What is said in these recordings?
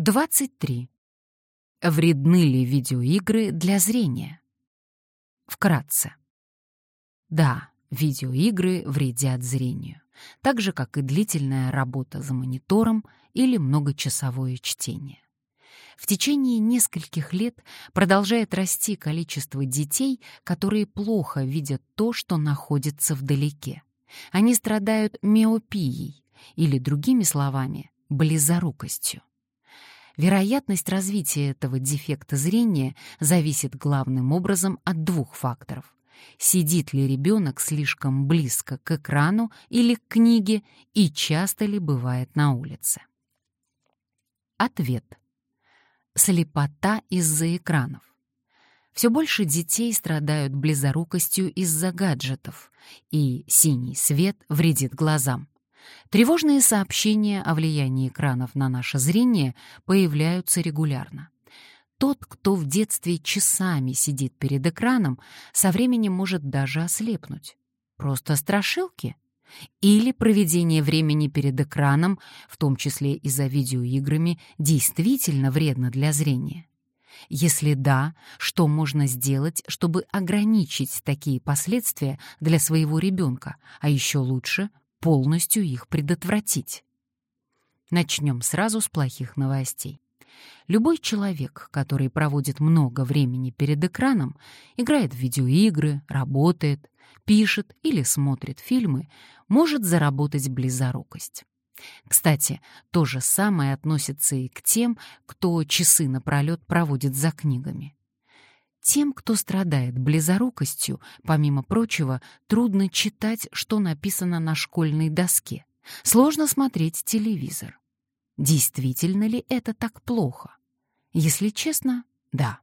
23. Вредны ли видеоигры для зрения? Вкратце. Да, видеоигры вредят зрению, так же, как и длительная работа за монитором или многочасовое чтение. В течение нескольких лет продолжает расти количество детей, которые плохо видят то, что находится вдалеке. Они страдают миопией, или, другими словами, близорукостью. Вероятность развития этого дефекта зрения зависит главным образом от двух факторов. Сидит ли ребенок слишком близко к экрану или к книге и часто ли бывает на улице? Ответ. Слепота из-за экранов. Все больше детей страдают близорукостью из-за гаджетов, и синий свет вредит глазам. Тревожные сообщения о влиянии экранов на наше зрение появляются регулярно. Тот, кто в детстве часами сидит перед экраном, со временем может даже ослепнуть. Просто страшилки? Или проведение времени перед экраном, в том числе и за видеоиграми, действительно вредно для зрения? Если да, что можно сделать, чтобы ограничить такие последствия для своего ребенка, а еще лучше полностью их предотвратить. Начнем сразу с плохих новостей. Любой человек, который проводит много времени перед экраном, играет в видеоигры, работает, пишет или смотрит фильмы, может заработать близорукость. Кстати, то же самое относится и к тем, кто часы напролет проводит за книгами. Тем, кто страдает близорукостью, помимо прочего, трудно читать, что написано на школьной доске. Сложно смотреть телевизор. Действительно ли это так плохо? Если честно, да.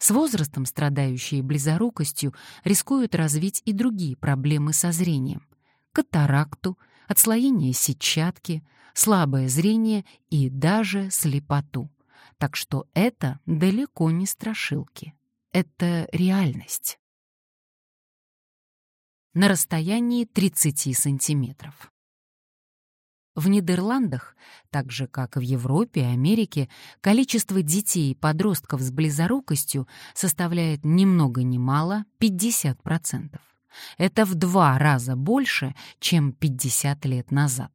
С возрастом страдающие близорукостью рискуют развить и другие проблемы со зрением. Катаракту, отслоение сетчатки, слабое зрение и даже слепоту. Так что это далеко не страшилки это реальность. На расстоянии 30 сантиметров. В Нидерландах, так же как и в Европе и Америке, количество детей и подростков с близорукостью составляет ни много ни мало 50%. Это в два раза больше, чем 50 лет назад.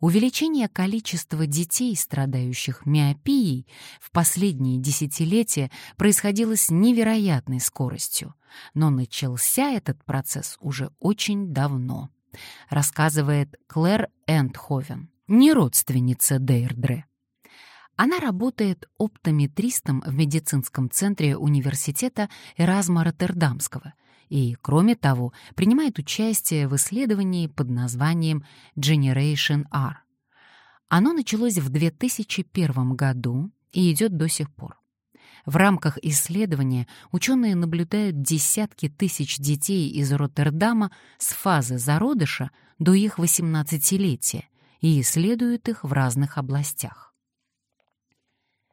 Увеличение количества детей, страдающих миопией, в последние десятилетия происходило с невероятной скоростью, но начался этот процесс уже очень давно, рассказывает Клэр Эндховен, не родственница Дейрдре. Она работает оптометристом в медицинском центре университета Эразма Роттердамского — и, кроме того, принимает участие в исследовании под названием Generation R. Оно началось в 2001 году и идет до сих пор. В рамках исследования ученые наблюдают десятки тысяч детей из Роттердама с фазы зародыша до их 18-летия и исследуют их в разных областях.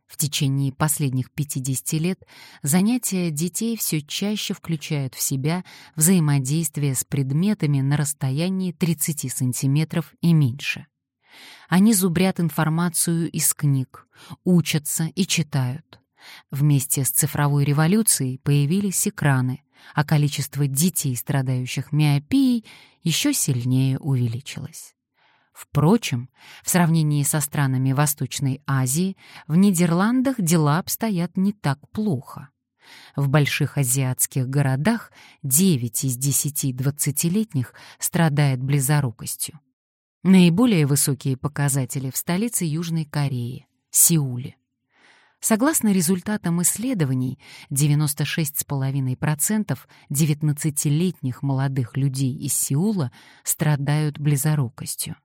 В течение последних 50 лет занятия детей все чаще включают в себя взаимодействие с предметами на расстоянии 30 сантиметров и меньше. Они зубрят информацию из книг, учатся и читают. Вместе с цифровой революцией появились экраны, а количество детей, страдающих миопией, еще сильнее увеличилось. Впрочем, в сравнении со странами Восточной Азии, в Нидерландах дела обстоят не так плохо. В больших азиатских городах 9 из 10 20-летних страдает близорукостью. Наиболее высокие показатели в столице Южной Кореи — Сеуле. Согласно результатам исследований, 96,5% 19-летних молодых людей из Сеула страдают близорукостью.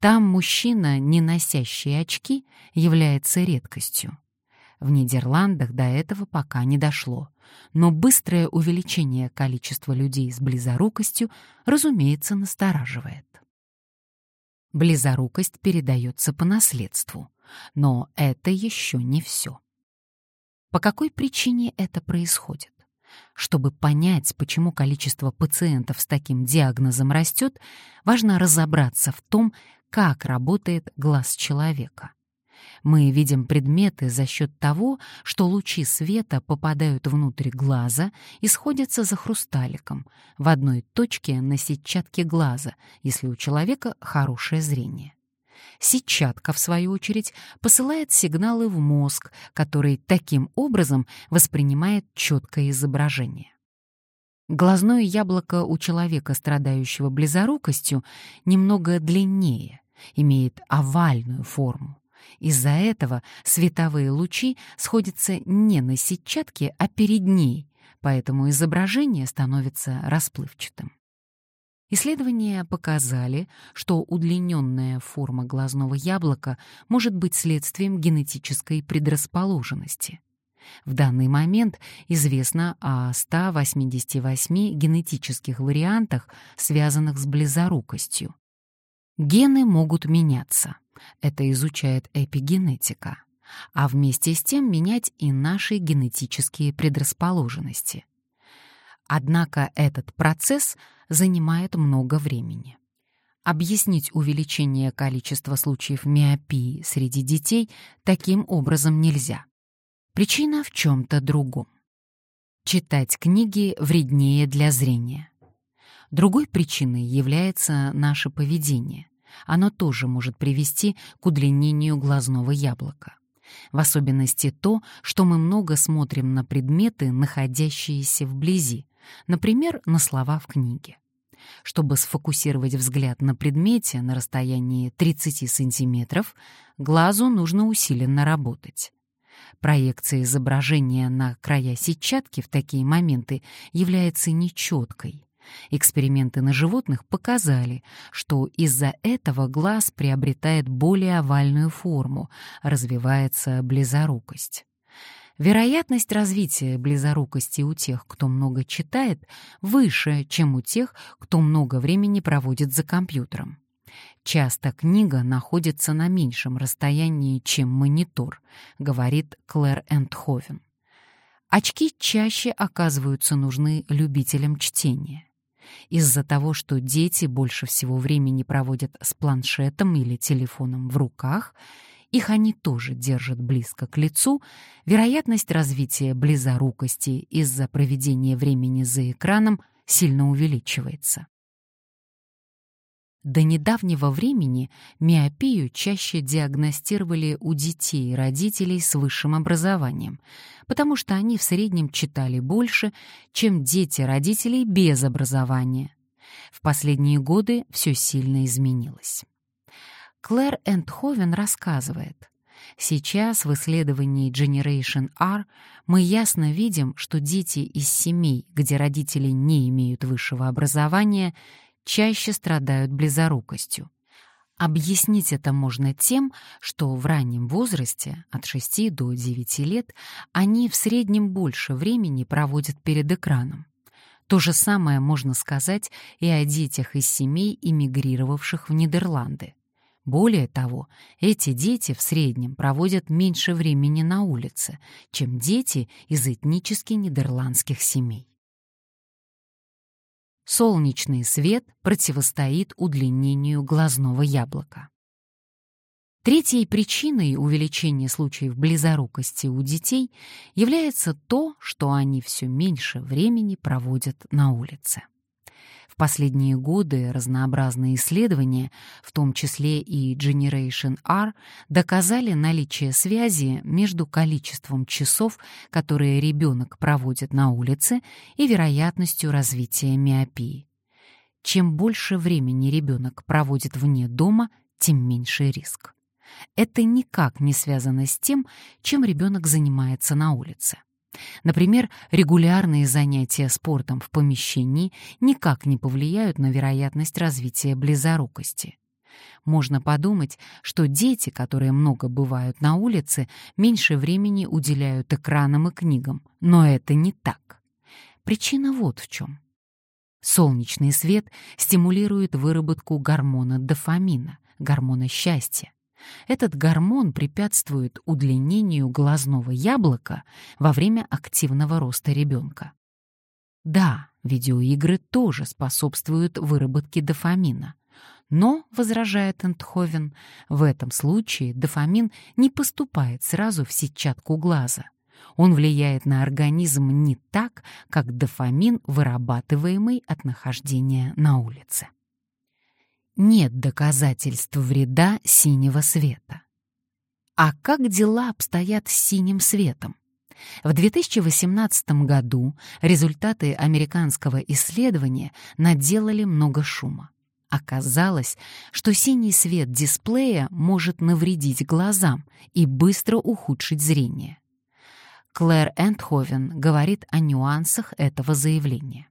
Там мужчина, не носящий очки, является редкостью. В Нидерландах до этого пока не дошло, но быстрое увеличение количества людей с близорукостью, разумеется, настораживает. Близорукость передается по наследству, но это еще не все. По какой причине это происходит? Чтобы понять, почему количество пациентов с таким диагнозом растет, важно разобраться в том, как работает глаз человека. Мы видим предметы за счет того, что лучи света попадают внутрь глаза и сходятся за хрусталиком в одной точке на сетчатке глаза, если у человека хорошее зрение. Сетчатка, в свою очередь, посылает сигналы в мозг, который таким образом воспринимает четкое изображение. Глазное яблоко у человека, страдающего близорукостью, немного длиннее, имеет овальную форму. Из-за этого световые лучи сходятся не на сетчатке, а перед ней, поэтому изображение становится расплывчатым. Исследования показали, что удлиненная форма глазного яблока может быть следствием генетической предрасположенности. В данный момент известно о 188 генетических вариантах, связанных с близорукостью. Гены могут меняться. Это изучает эпигенетика. А вместе с тем менять и наши генетические предрасположенности. Однако этот процесс занимает много времени. Объяснить увеличение количества случаев миопии среди детей таким образом нельзя. Причина в чем-то другом. Читать книги вреднее для зрения. Другой причиной является наше поведение. Оно тоже может привести к удлинению глазного яблока. В особенности то, что мы много смотрим на предметы, находящиеся вблизи, например, на слова в книге. Чтобы сфокусировать взгляд на предмете на расстоянии 30 сантиметров, глазу нужно усиленно работать. Проекция изображения на края сетчатки в такие моменты является нечеткой. Эксперименты на животных показали, что из-за этого глаз приобретает более овальную форму, развивается близорукость. Вероятность развития близорукости у тех, кто много читает, выше, чем у тех, кто много времени проводит за компьютером. Часто книга находится на меньшем расстоянии, чем монитор, говорит Клэр Эндховен. Очки чаще оказываются нужны любителям чтения. Из-за того, что дети больше всего времени проводят с планшетом или телефоном в руках, их они тоже держат близко к лицу, вероятность развития близорукости из-за проведения времени за экраном сильно увеличивается. До недавнего времени миопию чаще диагностировали у детей родителей с высшим образованием, потому что они в среднем читали больше, чем дети родителей без образования. В последние годы все сильно изменилось. Клэр Эндховен рассказывает, Сейчас в исследовании Generation R мы ясно видим, что дети из семей, где родители не имеют высшего образования, чаще страдают близорукостью. Объяснить это можно тем, что в раннем возрасте, от 6 до 9 лет, они в среднем больше времени проводят перед экраном. То же самое можно сказать и о детях из семей, эмигрировавших в Нидерланды. Более того, эти дети в среднем проводят меньше времени на улице, чем дети из этнически нидерландских семей. Солнечный свет противостоит удлинению глазного яблока. Третьей причиной увеличения случаев близорукости у детей является то, что они все меньше времени проводят на улице. Последние годы разнообразные исследования, в том числе и Generation R, доказали наличие связи между количеством часов, которые ребенок проводит на улице, и вероятностью развития миопии. Чем больше времени ребенок проводит вне дома, тем меньше риск. Это никак не связано с тем, чем ребенок занимается на улице. Например, регулярные занятия спортом в помещении никак не повлияют на вероятность развития близорукости. Можно подумать, что дети, которые много бывают на улице, меньше времени уделяют экранам и книгам, но это не так. Причина вот в чем. Солнечный свет стимулирует выработку гормона дофамина, гормона счастья. Этот гормон препятствует удлинению глазного яблока во время активного роста ребенка. Да, видеоигры тоже способствуют выработке дофамина, Но, возражает Энтховен, в этом случае дофамин не поступает сразу в сетчатку глаза. Он влияет на организм не так, как дофамин, вырабатываемый от нахождения на улице. Нет доказательств вреда синего света. А как дела обстоят с синим светом? В 2018 году результаты американского исследования наделали много шума. Оказалось, что синий свет дисплея может навредить глазам и быстро ухудшить зрение. Клэр Эндховен говорит о нюансах этого заявления.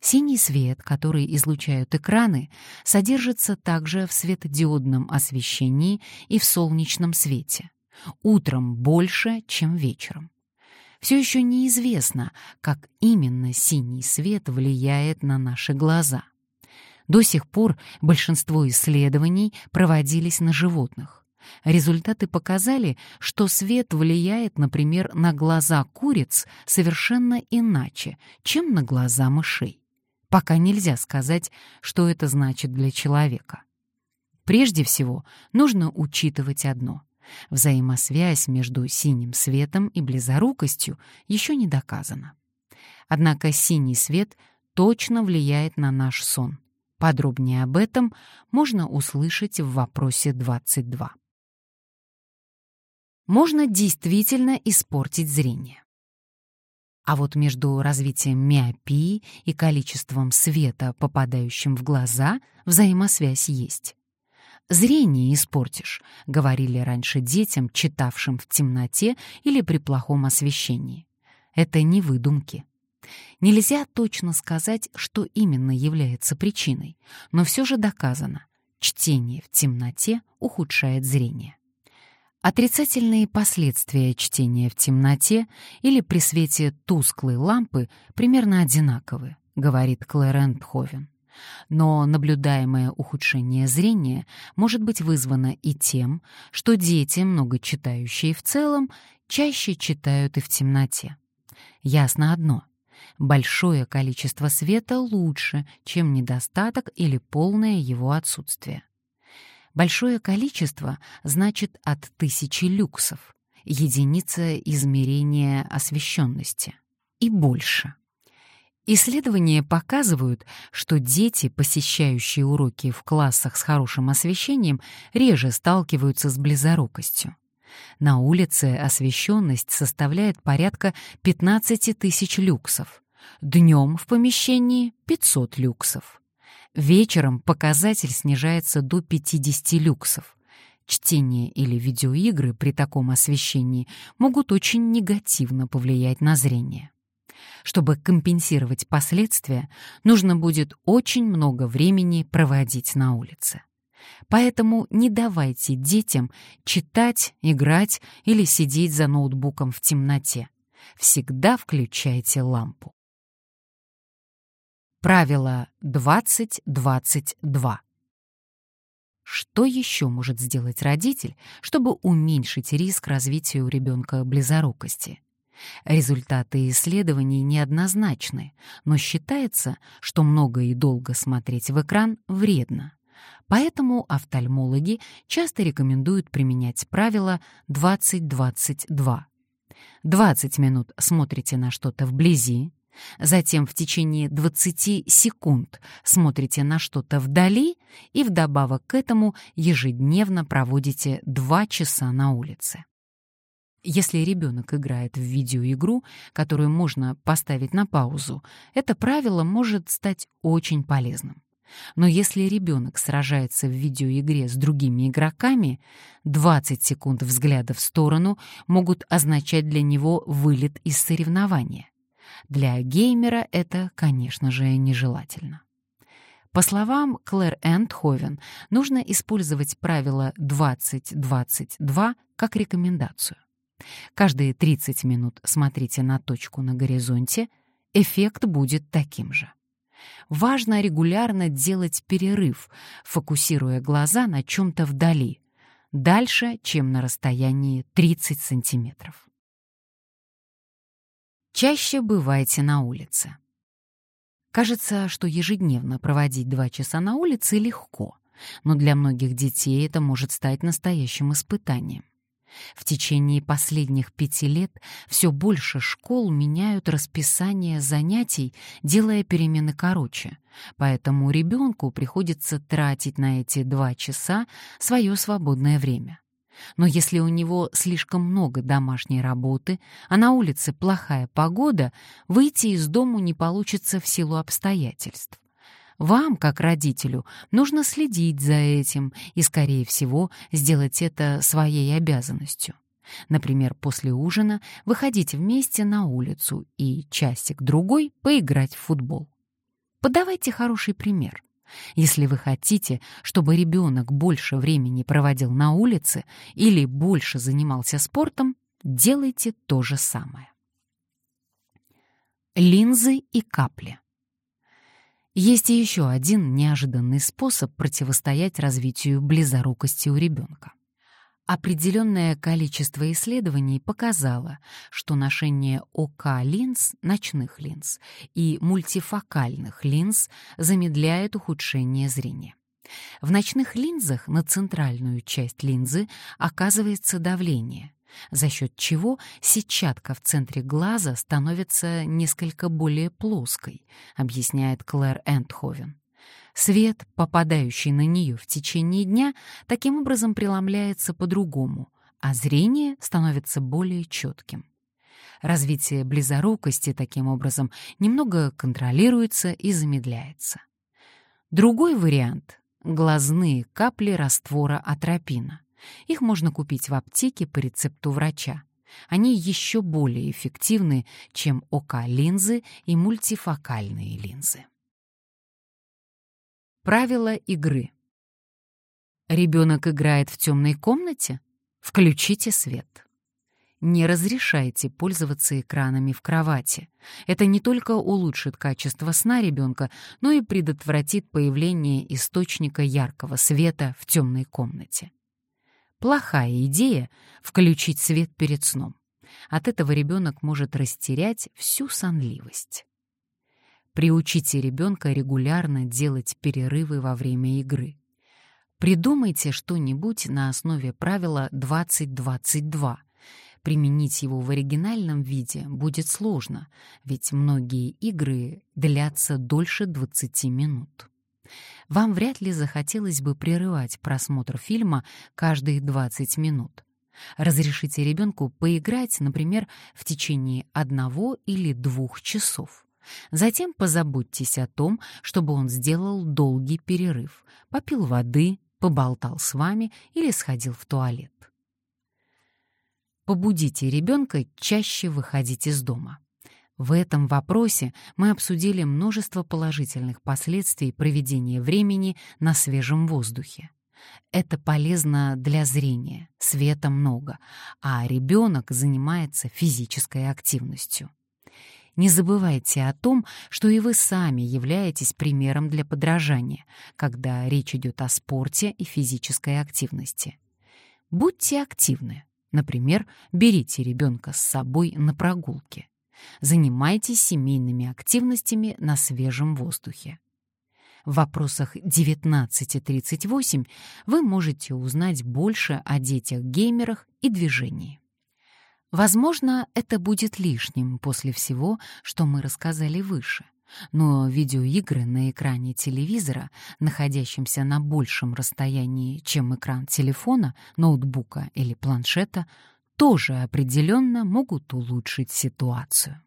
Синий свет, который излучают экраны, содержится также в светодиодном освещении и в солнечном свете. Утром больше, чем вечером. Все еще неизвестно, как именно синий свет влияет на наши глаза — до сих пор большинство исследований проводились на животных. Результаты показали, что свет влияет, например, на глаза куриц совершенно иначе, чем на глаза мышей. Пока нельзя сказать, что это значит для человека. Прежде всего, нужно учитывать одно. Взаимосвязь между синим светом и близорукостью еще не доказана. Однако синий свет точно влияет на наш сон. Подробнее об этом можно услышать в вопросе 22. Можно действительно испортить зрение. А вот между развитием миопии и количеством света, попадающим в глаза, взаимосвязь есть. «Зрение испортишь», — говорили раньше детям, читавшим в темноте или при плохом освещении. Это не выдумки. Нельзя точно сказать, что именно является причиной, но все же доказано — чтение в темноте ухудшает зрение. Отрицательные последствия чтения в темноте или при свете тусклой лампы примерно одинаковы, говорит Клэр Эндховен. Но наблюдаемое ухудшение зрения может быть вызвано и тем, что дети, много читающие в целом, чаще читают и в темноте. Ясно одно — большое количество света лучше, чем недостаток или полное его отсутствие. Большое количество значит от тысячи люксов, единица измерения освещенности, и больше. Исследования показывают, что дети, посещающие уроки в классах с хорошим освещением, реже сталкиваются с близорукостью. На улице освещенность составляет порядка 15 тысяч люксов, Днем в помещении 500 люксов. Вечером показатель снижается до 50 люксов. Чтение или видеоигры при таком освещении могут очень негативно повлиять на зрение. Чтобы компенсировать последствия, нужно будет очень много времени проводить на улице. Поэтому не давайте детям читать, играть или сидеть за ноутбуком в темноте. Всегда включайте лампу. Правило 20-22. Что еще может сделать родитель, чтобы уменьшить риск развития у ребенка близорукости? Результаты исследований неоднозначны, но считается, что много и долго смотреть в экран вредно. Поэтому офтальмологи часто рекомендуют применять правило 20-22. 20 минут смотрите на что-то вблизи, Затем в течение 20 секунд смотрите на что-то вдали и вдобавок к этому ежедневно проводите 2 часа на улице. Если ребенок играет в видеоигру, которую можно поставить на паузу, это правило может стать очень полезным. Но если ребенок сражается в видеоигре с другими игроками, 20 секунд взгляда в сторону могут означать для него вылет из соревнования. Для геймера это, конечно же, нежелательно. По словам Клэр Эндховен, нужно использовать правило 20-22 как рекомендацию. Каждые 30 минут смотрите на точку на горизонте, эффект будет таким же. Важно регулярно делать перерыв, фокусируя глаза на чем-то вдали, дальше, чем на расстоянии 30 сантиметров. Чаще бывайте на улице. Кажется, что ежедневно проводить два часа на улице легко, но для многих детей это может стать настоящим испытанием. В течение последних пяти лет все больше школ меняют расписание занятий, делая перемены короче, поэтому ребенку приходится тратить на эти два часа свое свободное время. Но если у него слишком много домашней работы, а на улице плохая погода, выйти из дому не получится в силу обстоятельств. Вам, как родителю, нужно следить за этим и, скорее всего, сделать это своей обязанностью. Например, после ужина выходить вместе на улицу и часик-другой поиграть в футбол. Подавайте хороший пример. Если вы хотите, чтобы ребенок больше времени проводил на улице или больше занимался спортом, делайте то же самое. Линзы и капли. Есть и еще один неожиданный способ противостоять развитию близорукости у ребенка. Определенное количество исследований показало, что ношение ОК-линз, ночных линз, и мультифокальных линз замедляет ухудшение зрения. В ночных линзах на центральную часть линзы оказывается давление, за счет чего сетчатка в центре глаза становится несколько более плоской, объясняет Клэр Эндховен. Свет, попадающий на нее в течение дня, таким образом преломляется по-другому, а зрение становится более четким. Развитие близорукости таким образом немного контролируется и замедляется. Другой вариант — глазные капли раствора атропина. Их можно купить в аптеке по рецепту врача. Они еще более эффективны, чем ОК-линзы и мультифокальные линзы. Правила игры. Ребенок играет в темной комнате? Включите свет. Не разрешайте пользоваться экранами в кровати. Это не только улучшит качество сна ребенка, но и предотвратит появление источника яркого света в темной комнате. Плохая идея — включить свет перед сном. От этого ребенок может растерять всю сонливость. Приучите ребенка регулярно делать перерывы во время игры. Придумайте что-нибудь на основе правила 20-22. Применить его в оригинальном виде будет сложно, ведь многие игры длятся дольше 20 минут вам вряд ли захотелось бы прерывать просмотр фильма каждые 20 минут. Разрешите ребенку поиграть, например, в течение одного или двух часов. Затем позаботьтесь о том, чтобы он сделал долгий перерыв, попил воды, поболтал с вами или сходил в туалет. Побудите ребенка чаще выходить из дома. В этом вопросе мы обсудили множество положительных последствий проведения времени на свежем воздухе. Это полезно для зрения, света много, а ребенок занимается физической активностью. Не забывайте о том, что и вы сами являетесь примером для подражания, когда речь идет о спорте и физической активности. Будьте активны. Например, берите ребенка с собой на прогулки. Занимайтесь семейными активностями на свежем воздухе. В вопросах 19.38 вы можете узнать больше о детях-геймерах и движении. Возможно, это будет лишним после всего, что мы рассказали выше. Но видеоигры на экране телевизора, находящемся на большем расстоянии, чем экран телефона, ноутбука или планшета, тоже определенно могут улучшить ситуацию.